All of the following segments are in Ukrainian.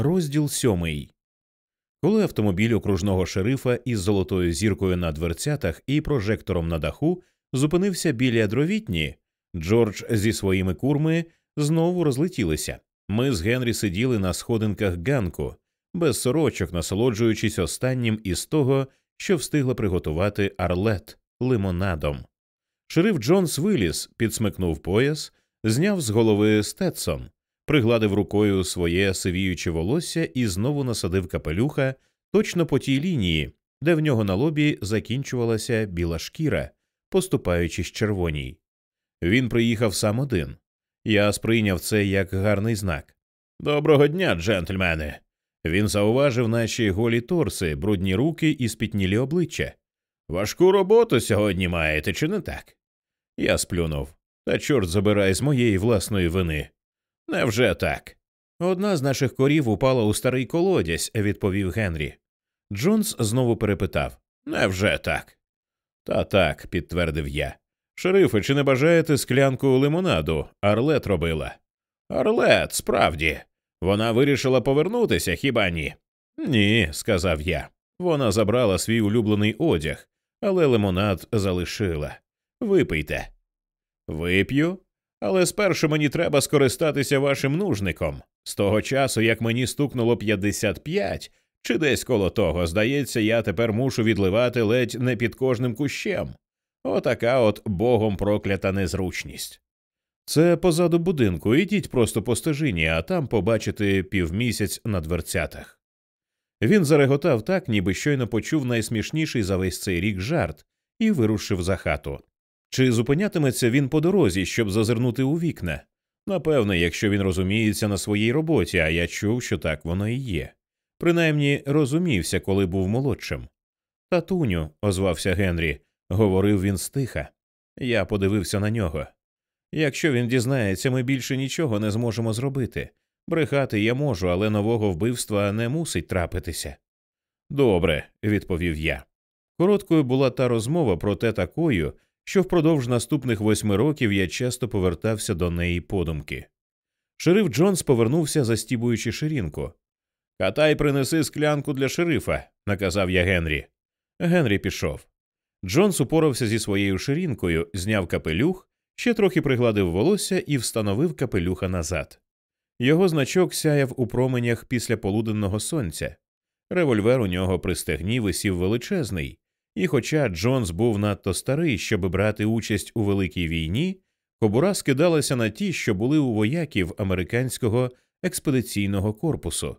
Розділ сьомий. Коли автомобіль окружного шерифа із золотою зіркою на дверцятах і прожектором на даху зупинився біля дровітні, Джордж зі своїми курми знову розлетілися. Ми з Генрі сиділи на сходинках ганку, без сорочок, насолоджуючись останнім із того, що встигла приготувати Арлет лимонадом. Шериф Джонс виліз, підсмикнув пояс, зняв з голови Стетсон, пригладив рукою своє сивіюче волосся і знову насадив капелюха точно по тій лінії, де в нього на лобі закінчувалася біла шкіра, поступаючись червоній. Він приїхав сам один. Я сприйняв це як гарний знак. Доброго дня, джентльмени. Він зауважив наші голі торси, брудні руки і спітнілі обличчя. Важку роботу сьогодні маєте, чи не так? Я сплюнув. Та чорт забирай з моєї власної вини. Невже так? Одна з наших корів упала у старий колодязь, відповів Генрі. Джонс знову перепитав Невже так? Та так, підтвердив я. Шерифе, чи не бажаєте склянку лимонаду? Арлет робила. Арлет, справді. Вона вирішила повернутися, хіба ні? Ні, сказав я. Вона забрала свій улюблений одяг, але лимонад залишила. Випийте. Вип'ю, але спершу мені треба скористатися вашим нужником. З того часу, як мені стукнуло 55, чи десь коло того, здається, я тепер мушу відливати ледь не під кожним кущем. Отака от богом проклята незручність. Це позаду будинку, ідіть просто по стежині, а там побачите півмісяць на дверцятах. Він зареготав так, ніби щойно почув найсмішніший за весь цей рік жарт, і вирушив за хату. Чи зупинятиметься він по дорозі, щоб зазирнути у вікна? Напевне, якщо він розуміється на своїй роботі, а я чув, що так воно і є. Принаймні розумівся, коли був молодшим. Татуню, озвався Генрі, говорив він стиха. Я подивився на нього. Якщо він дізнається, ми більше нічого не зможемо зробити. Брехати я можу, але нового вбивства не мусить трапитися. Добре, відповів я. Короткою була та розмова, проте такою, що впродовж наступних восьми років я часто повертався до неї подумки. Шериф Джонс повернувся, застібуючи ширинку. Катай принеси склянку для шерифа, наказав я Генрі. Генрі пішов. Джонс упорався зі своєю ширинкою, зняв капелюх, ще трохи пригладив волосся і встановив капелюха назад. Його значок сяяв у променях після полуденного сонця. Револьвер у нього при стегні висів величезний, і хоча Джонс був надто старий, щоб брати участь у великій війні, кобура скидалася на ті, що були у вояків американського експедиційного корпусу.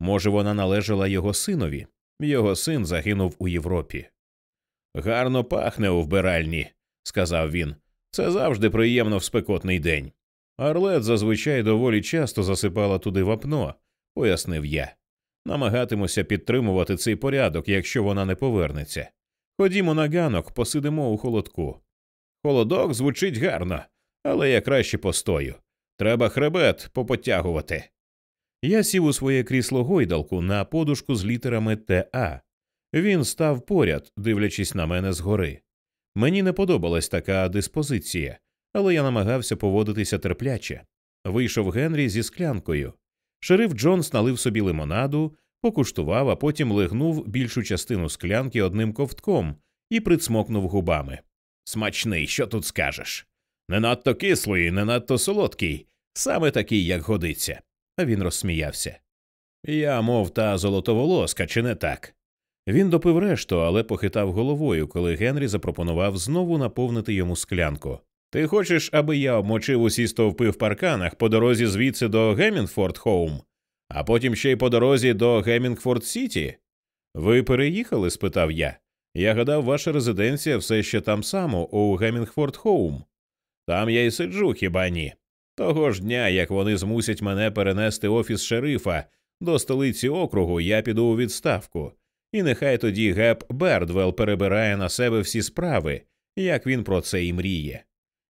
Може, вона належала його синові, його син загинув у Європі. Гарно пахне у вбиральні, сказав він. Це завжди приємно в спекотний день. Арлет зазвичай доволі часто засипала туди вапно, пояснив я. Намагатимуся підтримувати цей порядок, якщо вона не повернеться. Ходімо на ганок, посидимо у холодку. Холодок звучить гарно, але я краще постою. Треба хребет попотягувати. Я сів у своє крісло гойдалку на подушку з літерами ТА. Він став поряд, дивлячись на мене згори. Мені не подобалась така диспозиція, але я намагався поводитися терпляче. Вийшов Генрі зі склянкою. Шериф Джонс налив собі лимонаду, покуштував, а потім лигнув більшу частину склянки одним ковтком і прицмокнув губами. Смачний, що тут скажеш? Не надто кислий, не надто солодкий, саме такий, як годиться. А він розсміявся. Я, мов та золотоволоска, чи не так? Він допив решту, але похитав головою, коли Генрі запропонував знову наповнити йому склянку. Ти хочеш, аби я обмочив усі стовпи в парканах по дорозі звідси до Гемінфорд Хоум, а потім ще й по дорозі до Гемінгфорд Сіті? Ви переїхали? спитав я. Я гадав, ваша резиденція все ще там само, у Гемінгфорд Хоум. Там я й сиджу, хіба ні? Того ж дня, як вони змусять мене перенести офіс шерифа до столиці округу, я піду у відставку, і нехай тоді Геп Бердвелл перебирає на себе всі справи, як він про це і мріє.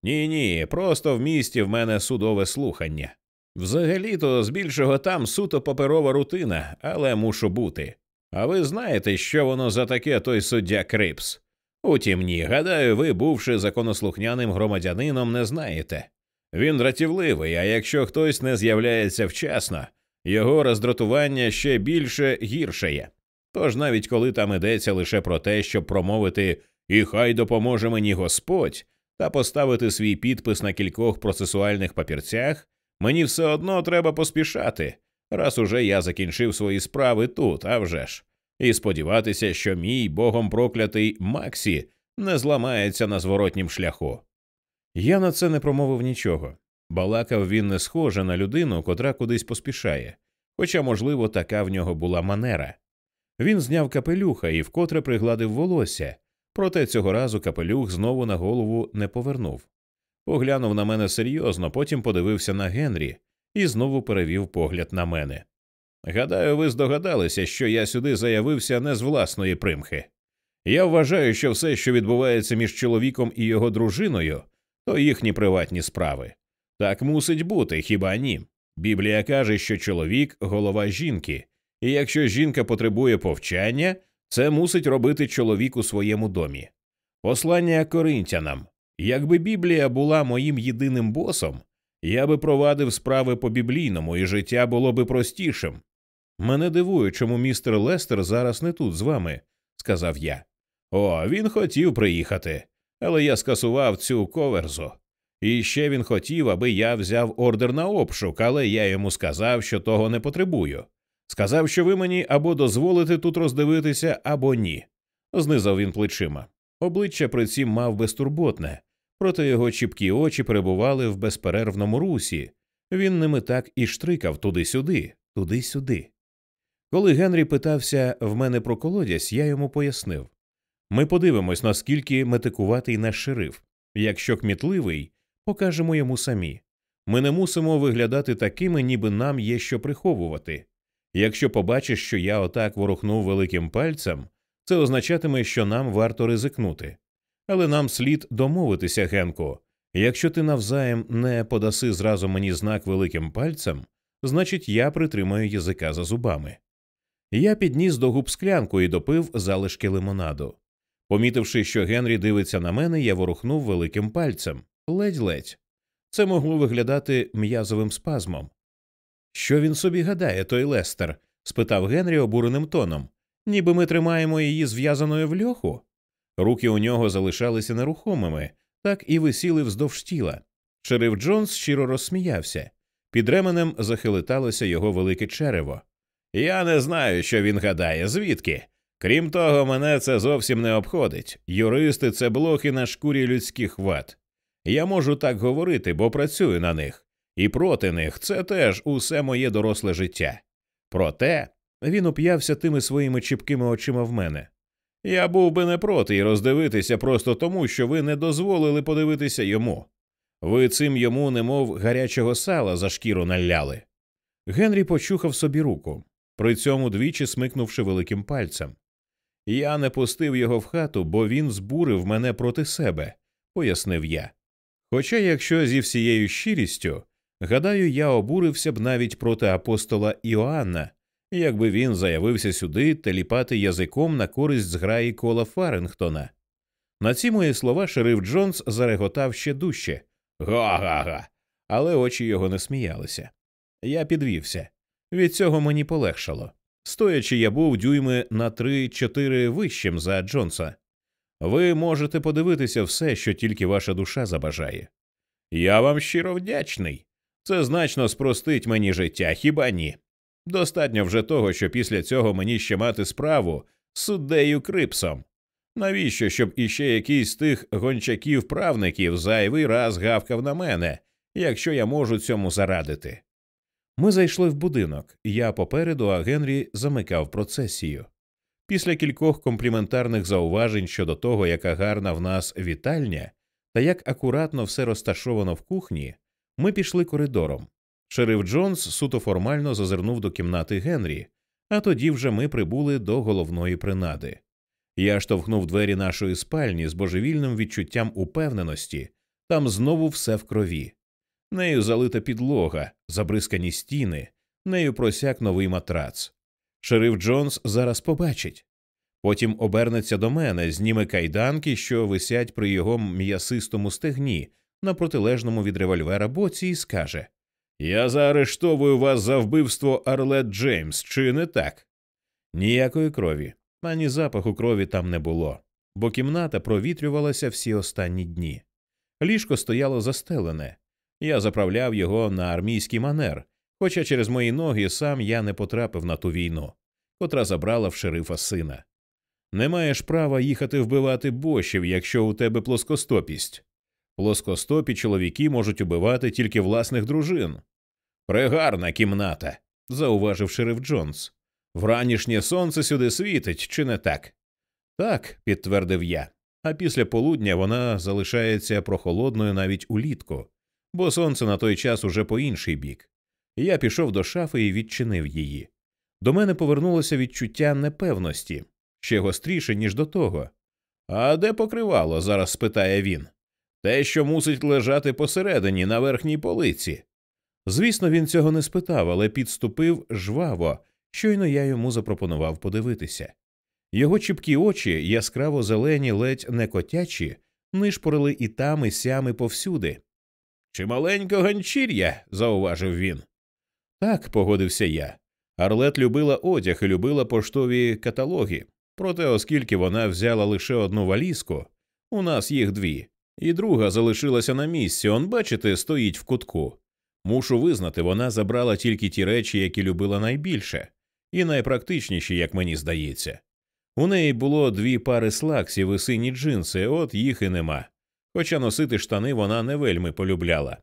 Ні, ні, просто в місті в мене судове слухання. Взагалі то збільшого там суто паперова рутина, але мушу бути. А ви знаєте, що воно за таке той суддя Крипс? Утім, ні, гадаю, ви, бувши законослухняним громадянином, не знаєте. Він дратівливий, а якщо хтось не з'являється вчасно, його роздратування ще більше гіршає. Тож навіть коли там йдеться лише про те, щоб промовити і хай допоможе мені Господь та поставити свій підпис на кількох процесуальних папірцях, мені все одно треба поспішати, раз уже я закінчив свої справи тут, а вже ж, і сподіватися, що мій богом проклятий Максі не зламається на зворотнім шляху. Я на це не промовив нічого. Балакав він не схоже на людину, котра кудись поспішає, хоча, можливо, така в нього була манера. Він зняв капелюха і вкотре пригладив волосся, проте цього разу капелюх знову на голову не повернув. Поглянув на мене серйозно, потім подивився на Генрі і знову перевів погляд на мене. Гадаю, ви здогадалися, що я сюди заявився не з власної примхи. Я вважаю, що все, що відбувається між чоловіком і його дружиною, то їхні приватні справи. Так мусить бути, хіба ні? Біблія каже, що чоловік голова жінки, і якщо жінка потребує повчання, це мусить робити чоловік у своєму домі. Послання коринтянам якби Біблія була моїм єдиним босом, я би провадив справи по біблійному, і життя було би простішим. Мене дивує, чому містер Лестер зараз не тут з вами, сказав я. О, він хотів приїхати, але я скасував цю коверзу. І ще він хотів, аби я взяв ордер на обшук, але я йому сказав, що того не потребую. Сказав, що ви мені або дозволите тут роздивитися, або ні. Знизав він плечима. Обличчя при цім мав безтурботне, проте його чіпкі очі перебували в безперервному русі. Він ними так і штрикав туди-сюди, туди-сюди. Коли Генрі питався в мене про колодязь, я йому пояснив ми подивимось, наскільки метикуватий наш шериф. Якщо кмітливий, покажемо йому самі. Ми не мусимо виглядати такими, ніби нам є що приховувати. Якщо побачиш, що я отак ворухнув великим пальцем, це означатиме, що нам варто ризикнути. Але нам слід домовитися, Генко. Якщо ти навзаєм не подаси зразу мені знак великим пальцем, значить я притримаю язика за зубами. Я підніс до губ склянку і допив залишки лимонаду. Помітивши, що Генрі дивиться на мене, я ворухнув великим пальцем ледь-ледь. Це могло виглядати м'язовим спазмом. Що він собі гадає, той Лестер? спитав Генрі обуреним тоном. Ніби ми тримаємо її зв'язаною в льоху. Руки у нього залишалися нерухомими, так і висіли вздовж тіла. Шериф Джонс щиро розсміявся. Під ременем захилиталося його велике черево. Я не знаю, що він гадає, звідки. Крім того, мене це зовсім не обходить. Юристи це блохи на шкурі людських вад. Я можу так говорити, бо працюю на них, і проти них це теж усе моє доросле життя. Проте він уп'явся тими своїми чіпкими очима в мене. Я був би не проти і роздивитися просто тому, що ви не дозволили подивитися йому. Ви цим йому, немов гарячого сала за шкіру наляли. Генрі почухав собі руку, при цьому двічі смикнувши великим пальцем. Я не пустив його в хату, бо він збурив мене проти себе, пояснив я. Хоча, якщо зі всією щирістю, гадаю, я обурився б навіть проти апостола Іоанна, якби він заявився сюди теліпати язиком на користь зграї кола Фарингтона. На ці мої слова шериф Джонс зареготав ще дужче га-га-га, але очі його не сміялися. Я підвівся. Від цього мені полегшало. Стоячи, я був дюйми на три-чотири вищим за Джонса. Ви можете подивитися все, що тільки ваша душа забажає. Я вам щиро вдячний. Це значно спростить мені життя, хіба ні? Достатньо вже того, що після цього мені ще мати справу з суддею Крипсом. Навіщо, щоб іще якийсь з тих гончаків правників зайвий раз гавкав на мене, якщо я можу цьому зарадити? Ми зайшли в будинок, я попереду, а Генрі замикав процесію. Після кількох компліментарних зауважень щодо того, яка гарна в нас вітальня, та як акуратно все розташовано в кухні, ми пішли коридором. Шериф Джонс суто формально зазирнув до кімнати Генрі, а тоді вже ми прибули до головної принади. Я штовхнув двері нашої спальні з божевільним відчуттям упевненості там знову все в крові. Нею залита підлога, забризкані стіни, нею просяк новий матрац. Шериф Джонс зараз побачить. Потім обернеться до мене, зніме кайданки, що висять при його м'ясистому стегні на протилежному від револьвера боці, і скаже Я заарештовую вас за вбивство Арлет Джеймс, чи не так? Ніякої крові, ані запаху крові там не було, бо кімната провітрювалася всі останні дні. Ліжко стояло застелене. Я заправляв його на армійський манер, хоча через мої ноги сам я не потрапив на ту війну, котра забрала в шерифа сина. Не маєш права їхати вбивати бошів, якщо у тебе плоскостопість. Плоскостопі чоловіки можуть убивати тільки власних дружин. Прегарна кімната, зауважив шериф Джонс. Вранішнє сонце сюди світить, чи не так? Так, підтвердив я. А після полудня вона залишається прохолодною навіть улітку, бо сонце на той час уже по інший бік. Я пішов до шафи і відчинив її. До мене повернулося відчуття непевності, ще гостріше, ніж до того. А де покривало? зараз спитає він. Те, що мусить лежати посередині на верхній полиці. Звісно, він цього не спитав, але підступив жваво, щойно я йому запропонував подивитися. Його чіпкі очі, яскраво зелені, ледь не котячі, нишпорили і там, і сям, і повсюди. Чи маленько ганчір'я, зауважив він. Так, погодився я. Арлет любила одяг і любила поштові каталоги. Проте, оскільки вона взяла лише одну валізку, у нас їх дві, і друга залишилася на місці, он, бачите, стоїть в кутку. Мушу визнати, вона забрала тільки ті речі, які любила найбільше, і найпрактичніші, як мені здається. У неї було дві пари слаксів і сині джинси, от їх і нема. Хоча носити штани вона не вельми полюбляла.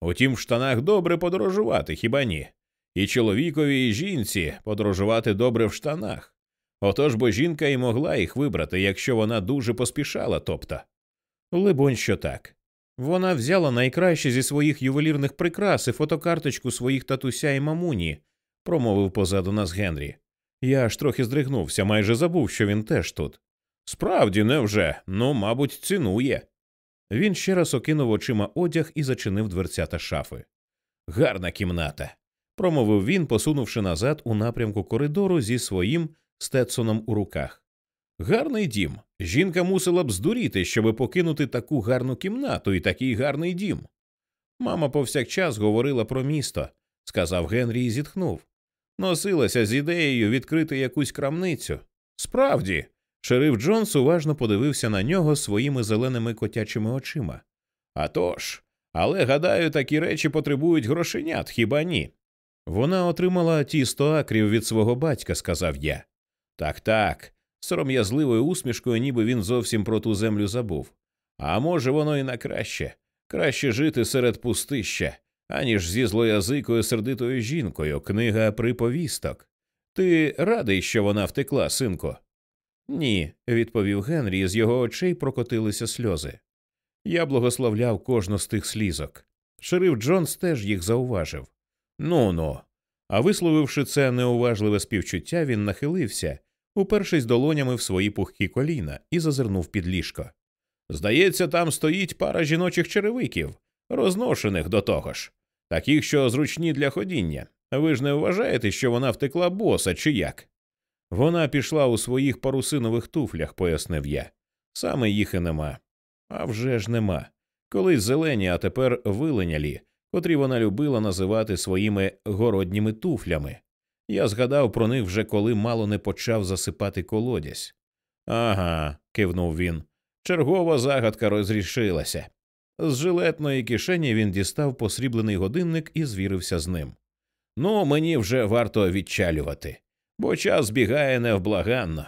Утім, в штанах добре подорожувати, хіба ні? І чоловікові, і жінці подорожувати добре в штанах. Отож бо жінка і могла їх вибрати, якщо вона дуже поспішала, тобто. Либонь, що так. Вона взяла найкраще зі своїх ювелірних прикрас і фотокарточку своїх татуся і мамуні, промовив позаду нас Генрі. Я аж трохи здригнувся, майже забув, що він теж тут. Справді, невже? Ну, мабуть, цінує. Він ще раз окинув очима одяг і зачинив дверцята шафи. Гарна кімната, промовив він, посунувши назад у напрямку коридору зі своїм стетсоном у руках. Гарний дім. Жінка мусила б здуріти, щоби покинути таку гарну кімнату і такий гарний дім. Мама повсякчас говорила про місто, сказав Генрі і зітхнув. Носилася з ідеєю відкрити якусь крамницю. Справді, шериф Джонс уважно подивився на нього своїми зеленими котячими очима. «А тож, але гадаю, такі речі потребують грошенят, хіба ні? Вона отримала ті сто акрів від свого батька, сказав я. Так, так, сором'язливою усмішкою, ніби він зовсім про ту землю забув. А може, воно і на краще краще жити серед пустища, аніж зі злоязикою сердитою жінкою, книга приповісток. Ти радий, що вона втекла, синко? Ні, відповів Генрі, з його очей прокотилися сльози. Я благословляв кожну з тих слізок. Шериф Джонс теж їх зауважив. Ну ну. А висловивши це неуважливе співчуття, він нахилився упершись долонями в свої пухкі коліна, і зазирнув під ліжко. Здається, там стоїть пара жіночих черевиків, розношених до того ж, таких, що зручні для ходіння. Ви ж не вважаєте, що вона втекла боса, чи як? Вона пішла у своїх парусинових туфлях, пояснив я. Саме їх і нема. А вже ж нема. Колись зелені, а тепер виленялі, котрі вона любила називати своїми городніми туфлями. Я згадав про них вже коли мало не почав засипати колодязь. Ага, кивнув він. Чергова загадка розрішилася. З жилетної кишені він дістав посріблений годинник і звірився з ним. Ну, мені вже варто відчалювати, бо час бігає невблаганно.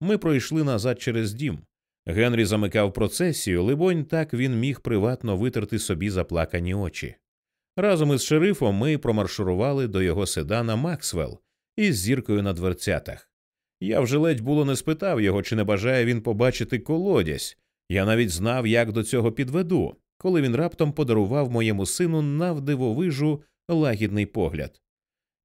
Ми пройшли назад через дім. Генрі замикав процесію, либонь, так він міг приватно витерти собі заплакані очі. Разом із шерифом ми промаршурували до його седана Максвелл із зіркою на дверцятах. Я вже ледь було не спитав його, чи не бажає він побачити колодязь. Я навіть знав, як до цього підведу, коли він раптом подарував моєму сину навдивовижу лагідний погляд.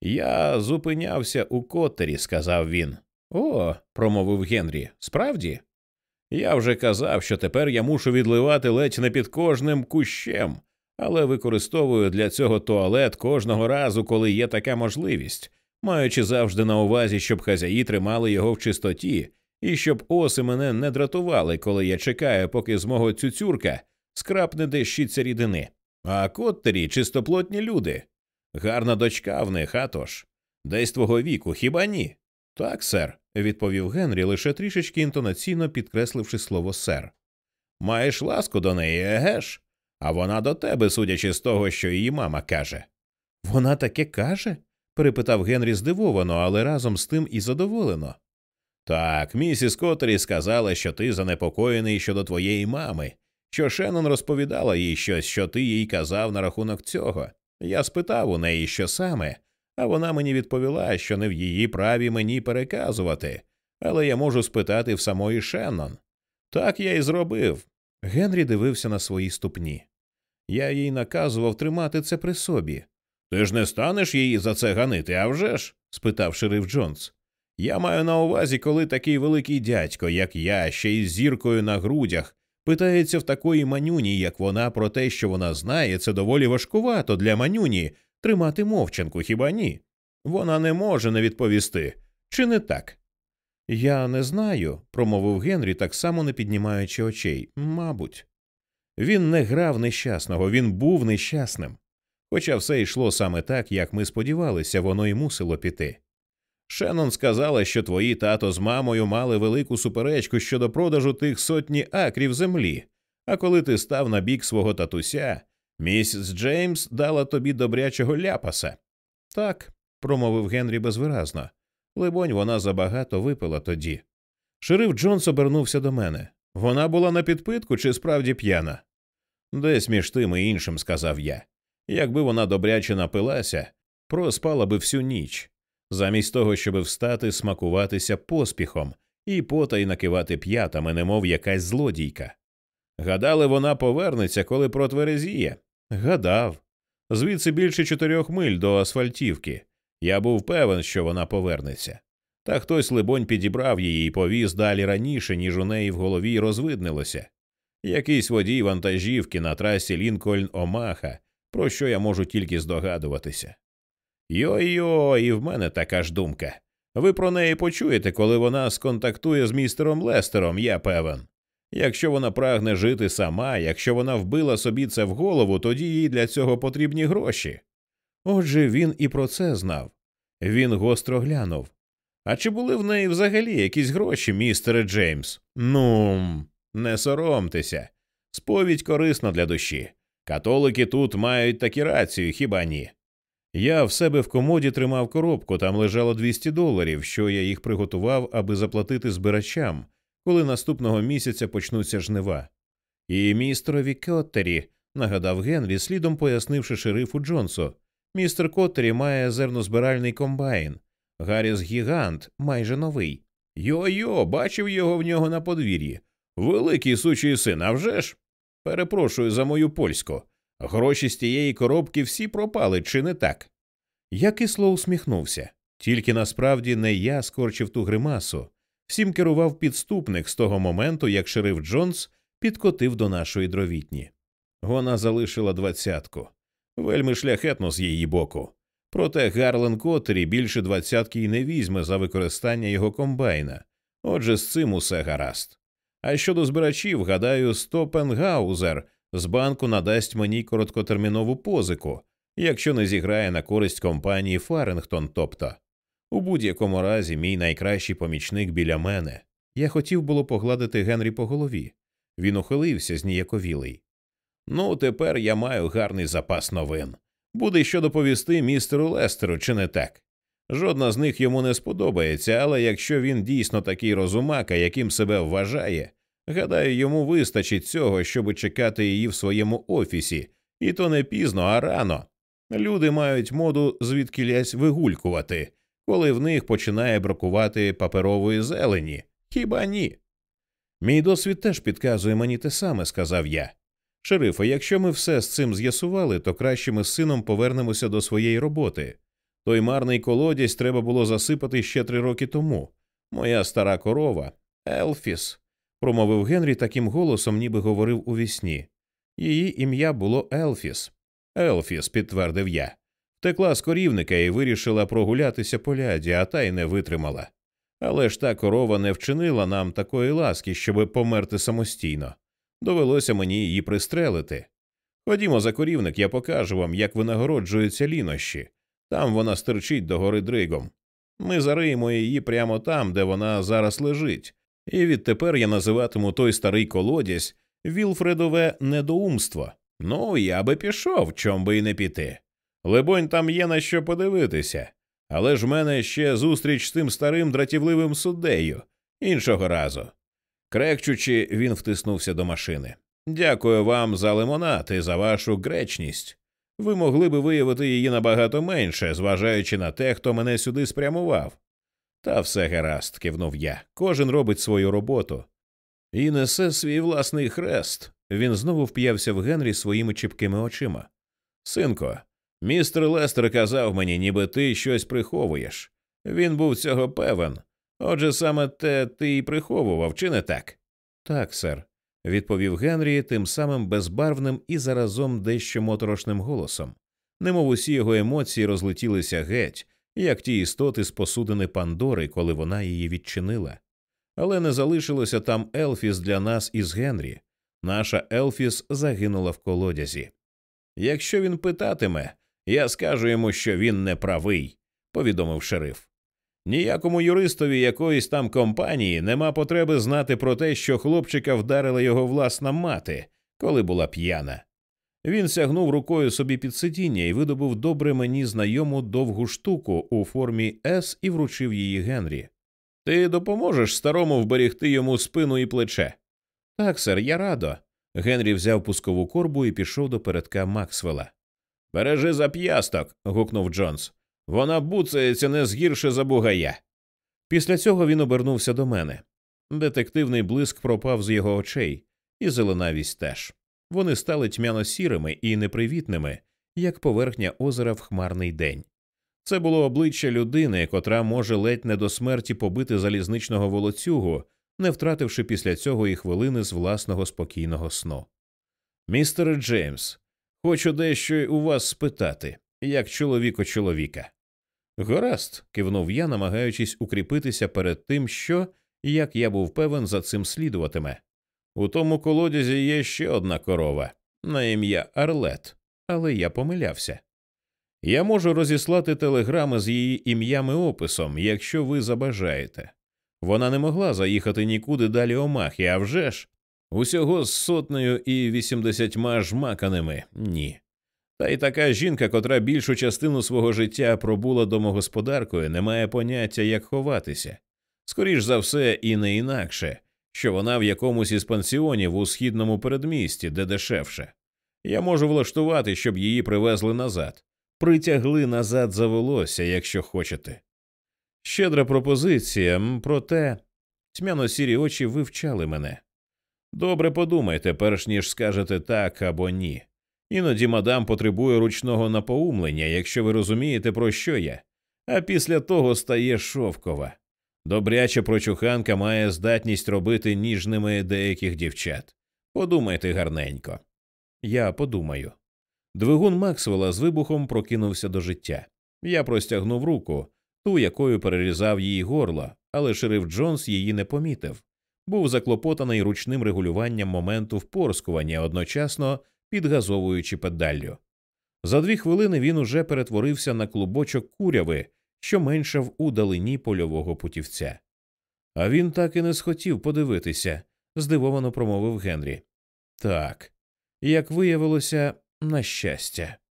Я зупинявся у котері, сказав він. О, промовив Генрі. Справді? Я вже казав, що тепер я мушу відливати ледь не під кожним кущем, але використовую для цього туалет кожного разу, коли є така можливість, маючи завжди на увазі, щоб хазяї тримали його в чистоті, і щоб оси мене не дратували, коли я чекаю, поки з мого цюцюрка скрапне дещиться рідини. А коттері чистоплотні люди. Гарна дочка в них, а тож. Десь твого віку, хіба ні? Так, сер, відповів Генрі, лише трішечки інтонаційно підкресливши слово сер. Маєш ласку до неї, еге ж? А вона до тебе, судячи з того, що її мама каже. Вона таке каже? перепитав Генрі здивовано, але разом з тим і задоволено. Так, місіс Коттері сказала, що ти занепокоєний щодо твоєї мами, що Шеннон розповідала їй щось, що ти їй казав на рахунок цього. Я спитав у неї, що саме, а вона мені відповіла, що не в її праві мені переказувати, але я можу спитати в самої Шеннон. Так я й зробив. Генрі дивився на свої ступні. Я їй наказував тримати це при собі. Ти ж не станеш її за це ганити, а вже ж? спитав шериф Джонс. Я маю на увазі, коли такий великий дядько, як я, ще із зіркою на грудях, питається в такої манюні, як вона, про те, що вона знає, це доволі важкувато для манюні тримати мовчанку, хіба ні? Вона не може не відповісти. Чи не так? Я не знаю, промовив Генрі, так само не піднімаючи очей. Мабуть. Він не грав нещасного, він був нещасним. Хоча все йшло саме так, як ми сподівалися, воно й мусило піти. Шеннон сказала, що твої тато з мамою мали велику суперечку щодо продажу тих сотні акрів землі, а коли ти став на бік свого татуся, місіс Джеймс дала тобі добрячого ляпаса. Так, промовив Генрі безвиразно. Либонь, вона забагато випила тоді. Шериф Джонс обернувся до мене. Вона була на підпитку чи справді п'яна? Десь між тим і іншим, сказав я. Якби вона добряче напилася, проспала би всю ніч, замість того, щоб встати, смакуватися поспіхом і потай накивати п'ятами, немов якась злодійка. Гадали, вона повернеться, коли протверезіє. Гадав. Звідси більше чотирьох миль до асфальтівки. Я був певен, що вона повернеться. Та хтось, либонь, підібрав її і повіз далі раніше, ніж у неї в голові розвиднилося. Якийсь водій вантажівки на трасі Лінкольн Омаха, про що я можу тільки здогадуватися. Йо-йо, і в мене така ж думка. Ви про неї почуєте, коли вона сконтактує з містером Лестером, я певен. Якщо вона прагне жити сама, якщо вона вбила собі це в голову, тоді їй для цього потрібні гроші. Отже, він і про це знав. Він гостро глянув. А чи були в неї взагалі якісь гроші, містере Джеймс? Ну, не соромтеся. Сповідь корисна для душі. Католики тут мають такі рацію, хіба ні? Я в себе в комоді тримав коробку, там лежало 200 доларів, що я їх приготував, аби заплатити збирачам, коли наступного місяця почнуться жнива. І містерові Коттері, нагадав Генрі, слідом пояснивши шерифу Джонсу, містер Коттері має зернозбиральний комбайн, Гарріс Гігант, майже новий. Йо-йо, бачив його в нього на подвір'ї. Великий сучий син, а вже ж? Перепрошую за мою польську. Гроші з тієї коробки всі пропали, чи не так? Я кисло усміхнувся. Тільки насправді не я скорчив ту гримасу. Всім керував підступник з того моменту, як шериф Джонс підкотив до нашої дровітні. Вона залишила двадцятку. Вельми шляхетно з її боку. Проте Гарлен Коттері більше двадцятки й не візьме за використання його комбайна. Отже, з цим усе гаразд. А щодо збирачів, гадаю, Стопенгаузер з банку надасть мені короткотермінову позику, якщо не зіграє на користь компанії Фарингтон, тобто. У будь-якому разі, мій найкращий помічник біля мене. Я хотів було погладити Генрі по голові. Він ухилився зніяковілий. Ну, тепер я маю гарний запас новин. Буде що доповісти містеру Лестеру, чи не так? Жодна з них йому не сподобається, але якщо він дійсно такий розумака, яким себе вважає, гадаю, йому вистачить цього, щоб чекати її в своєму офісі, і то не пізно, а рано. Люди мають моду звідкілясь вигулькувати, коли в них починає бракувати паперової зелені. Хіба ні? Мій досвід теж підказує мені те саме, сказав я. Шерифе, якщо ми все з цим з'ясували, то краще ми з сином повернемося до своєї роботи. Той марний колодязь треба було засипати ще три роки тому. Моя стара корова, Елфіс, промовив Генрі таким голосом, ніби говорив у вісні. Її ім'я було Елфіс. Елфіс, підтвердив я. Втекла з корівника і вирішила прогулятися по ляді, а та й не витримала. Але ж та корова не вчинила нам такої ласки, щоб померти самостійно. Довелося мені її пристрелити. Ходімо за корівник, я покажу вам, як винагороджуються лінощі. Там вона стирчить до гори дригом. Ми зариємо її прямо там, де вона зараз лежить, і відтепер я називатиму той старий колодязь Вілфредове недоумство. Ну, я би пішов, чом би й не піти. Либонь, там є на що подивитися, але ж мене ще зустріч з тим старим дратівливим суддею іншого разу. Крекчучи, він втиснувся до машини. Дякую вам за лимонад і за вашу гречність. Ви могли би виявити її набагато менше, зважаючи на те, хто мене сюди спрямував. Та все гаразд, кивнув я. Кожен робить свою роботу. І несе свій власний хрест. Він знову вп'явся в Генрі своїми чіпкими очима. Синко, містер Лестер казав мені, ніби ти щось приховуєш. Він був цього певен. Отже, саме те ти й приховував, чи не так? Так, сер, відповів Генрі тим самим безбарвним і заразом дещо моторошним голосом, немов усі його емоції розлетілися геть, як ті істоти з посудини Пандори, коли вона її відчинила. Але не залишилося там Елфіс для нас із Генрі. Наша Елфіс загинула в колодязі. Якщо він питатиме, я скажу йому, що він не правий, повідомив шериф. Ніякому юристові якоїсь там компанії нема потреби знати про те, що хлопчика вдарила його власна мати, коли була п'яна. Він сягнув рукою собі під сидіння і видобув добре мені знайому довгу штуку у формі С і вручив її Генрі. Ти допоможеш старому вберегти йому спину і плече? Так, сер, я радо. Генрі взяв пускову корбу і пішов до передка Максвелла. Бережи зап'ясток. гукнув Джонс. Вона буцається не згірше за бугая. Після цього він обернувся до мене. Детективний блиск пропав з його очей, і зеленавість теж. Вони стали тьмяно сірими і непривітними, як поверхня озера в хмарний день. Це було обличчя людини, котра може ледь не до смерті побити залізничного волоцюгу, не втративши після цього і хвилини з власного спокійного сну. Містер Джеймс, хочу дещо у вас спитати, як чоловіко чоловіка. Гаразд, кивнув я, намагаючись укріпитися перед тим, що, як я був певен, за цим слідуватиме. У тому колодязі є ще одна корова на ім'я Арлет, але я помилявся. Я можу розіслати телеграми з її ім'ям і описом, якщо ви забажаєте. Вона не могла заїхати нікуди далі Омахи, а вже ж усього з сотнею і вісімдесятьма жмаканими ні. Та й така жінка, котра більшу частину свого життя пробула домогосподаркою, не має поняття, як ховатися. Скоріш за все, і не інакше, що вона в якомусь із пансіонів у східному передмісті, де дешевше. Я можу влаштувати, щоб її привезли назад, притягли назад за волосся, якщо хочете. Щедра пропозиція, проте тьмяно сірі очі вивчали мене. Добре подумайте, перш ніж скажете так або ні. Іноді мадам потребує ручного напоумлення, якщо ви розумієте, про що я, а після того стає шовкова. Добряча прочуханка має здатність робити ніжними деяких дівчат. Подумайте гарненько. Я подумаю. Двигун Максвелла з вибухом прокинувся до життя. Я простягнув руку, ту, якою перерізав її горло, але шериф Джонс її не помітив. Був заклопотаний ручним регулюванням моменту впорскування, одночасно підгазовуючи педаллю. За дві хвилини він уже перетворився на клубочок куряви, що меншав у далині польового путівця. А він так і не схотів подивитися, здивовано промовив Генрі. Так, як виявилося, на щастя.